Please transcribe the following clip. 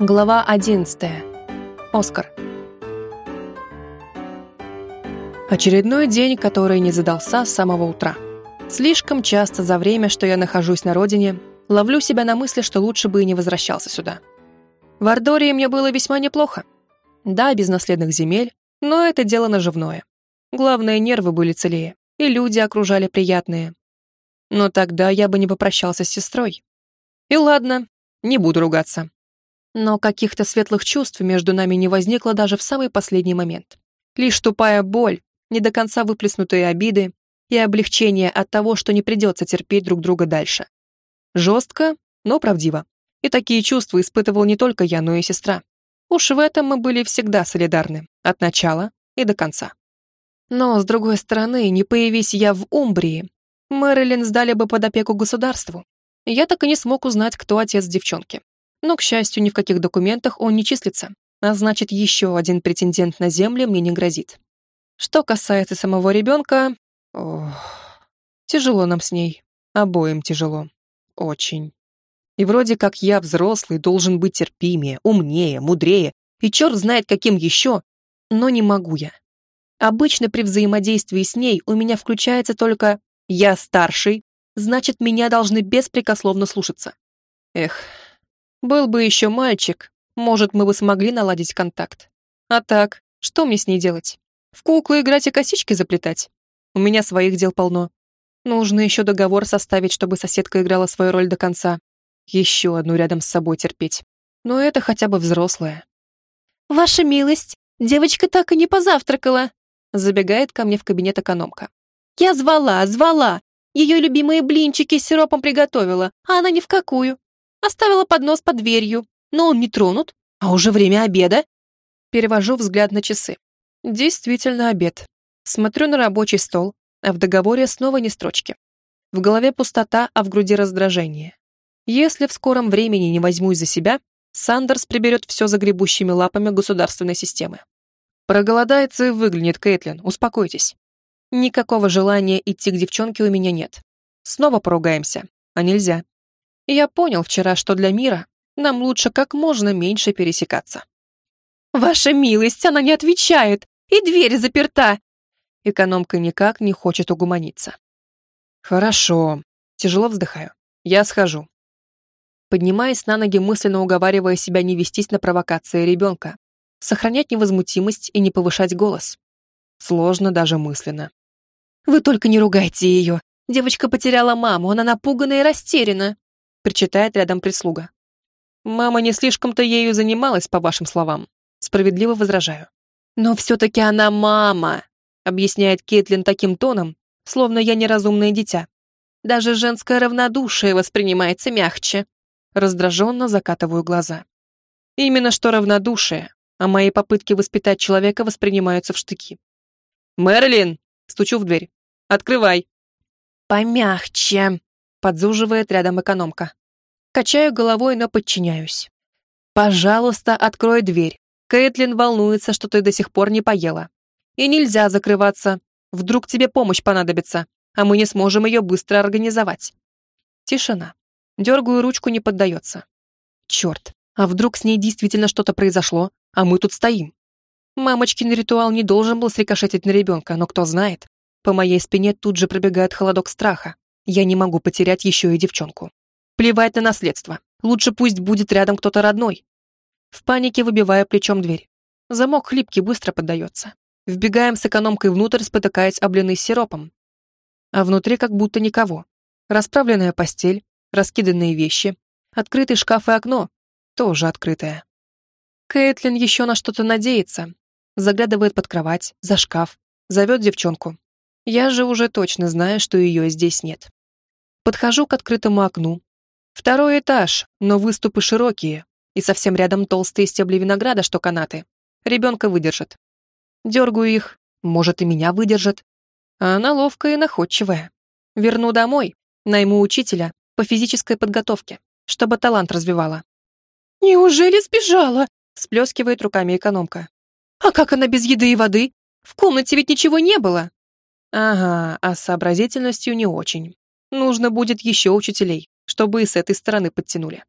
Глава 11. Оскар. Очередной день, который не задался с самого утра. Слишком часто за время, что я нахожусь на родине, ловлю себя на мысли, что лучше бы и не возвращался сюда. В Ардории мне было весьма неплохо. Да, без наследных земель, но это дело наживное. Главное, нервы были целее, и люди окружали приятные. Но тогда я бы не попрощался с сестрой. И ладно, не буду ругаться. Но каких-то светлых чувств между нами не возникло даже в самый последний момент. Лишь тупая боль, не до конца выплеснутые обиды и облегчение от того, что не придется терпеть друг друга дальше. Жестко, но правдиво. И такие чувства испытывал не только я, но и сестра. Уж в этом мы были всегда солидарны, от начала и до конца. Но, с другой стороны, не появись я в Умбрии, Мэрилин сдали бы под опеку государству. Я так и не смог узнать, кто отец девчонки. Но, к счастью, ни в каких документах он не числится, а значит, еще один претендент на земли мне не грозит. Что касается самого ребенка... Ох, тяжело нам с ней. Обоим тяжело. Очень. И вроде как я, взрослый, должен быть терпимее, умнее, мудрее, и черт знает каким еще, но не могу я. Обычно при взаимодействии с ней у меня включается только «я старший», значит, меня должны беспрекословно слушаться. Эх, был бы еще мальчик, может, мы бы смогли наладить контакт. А так, что мне с ней делать? В куклы играть и косички заплетать? У меня своих дел полно. Нужно еще договор составить, чтобы соседка играла свою роль до конца. Еще одну рядом с собой терпеть. Но это хотя бы взрослая. «Ваша милость, девочка так и не позавтракала», забегает ко мне в кабинет экономка. «Я звала, звала. Ее любимые блинчики с сиропом приготовила, а она ни в какую. Оставила поднос под дверью, но он не тронут, а уже время обеда. Перевожу взгляд на часы. Действительно обед. Смотрю на рабочий стол, а в договоре снова не строчки. В голове пустота, а в груди раздражение. Если в скором времени не возьмусь за себя, Сандерс приберет все загребущими лапами государственной системы. Проголодается и выглянет Кэтлин, успокойтесь. Никакого желания идти к девчонке у меня нет. Снова поругаемся, а нельзя. Я понял вчера, что для мира нам лучше как можно меньше пересекаться. «Ваша милость, она не отвечает, и дверь заперта!» Экономка никак не хочет угуманиться. «Хорошо», тяжело вздыхаю. «Я схожу». Поднимаясь на ноги, мысленно уговаривая себя не вестись на провокации ребенка, сохранять невозмутимость и не повышать голос. Сложно даже мысленно. «Вы только не ругайте ее. Девочка потеряла маму, она напугана и растеряна причитает рядом прислуга. Мама не слишком-то ею занималась, по вашим словам. Справедливо возражаю. Но все-таки она мама, объясняет Кейтлин таким тоном, словно я неразумное дитя. Даже женское равнодушие воспринимается мягче. Раздраженно закатываю глаза. Именно что равнодушие, а мои попытки воспитать человека воспринимаются в штыки. «Мэрилин!» — стучу в дверь. «Открывай!» «Помягче!» Подзуживает рядом экономка. Качаю головой, но подчиняюсь. «Пожалуйста, открой дверь. Кэтлин волнуется, что ты до сих пор не поела. И нельзя закрываться. Вдруг тебе помощь понадобится, а мы не сможем ее быстро организовать». Тишина. Дергаю ручку, не поддается. Черт, а вдруг с ней действительно что-то произошло, а мы тут стоим? Мамочкин ритуал не должен был срикошетить на ребенка, но кто знает. По моей спине тут же пробегает холодок страха. Я не могу потерять еще и девчонку. Плевать на наследство. Лучше пусть будет рядом кто-то родной. В панике выбиваю плечом дверь. Замок хлипкий быстро поддается. Вбегаем с экономкой внутрь, спотыкаясь обленный сиропом. А внутри как будто никого. Расправленная постель, раскиданные вещи, открытый шкаф и окно, тоже открытое. Кэтлин еще на что-то надеется. Заглядывает под кровать, за шкаф, зовет девчонку. Я же уже точно знаю, что ее здесь нет. Подхожу к открытому окну. Второй этаж, но выступы широкие, и совсем рядом толстые стебли винограда, что канаты. Ребенка выдержит. Дергаю их, может, и меня выдержит. А она ловкая и находчивая. Верну домой, найму учителя по физической подготовке, чтобы талант развивала. «Неужели сбежала?» — сплескивает руками экономка. «А как она без еды и воды? В комнате ведь ничего не было!» Ага, а с сообразительностью не очень. Нужно будет еще учителей, чтобы и с этой стороны подтянули.